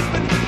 sleeping.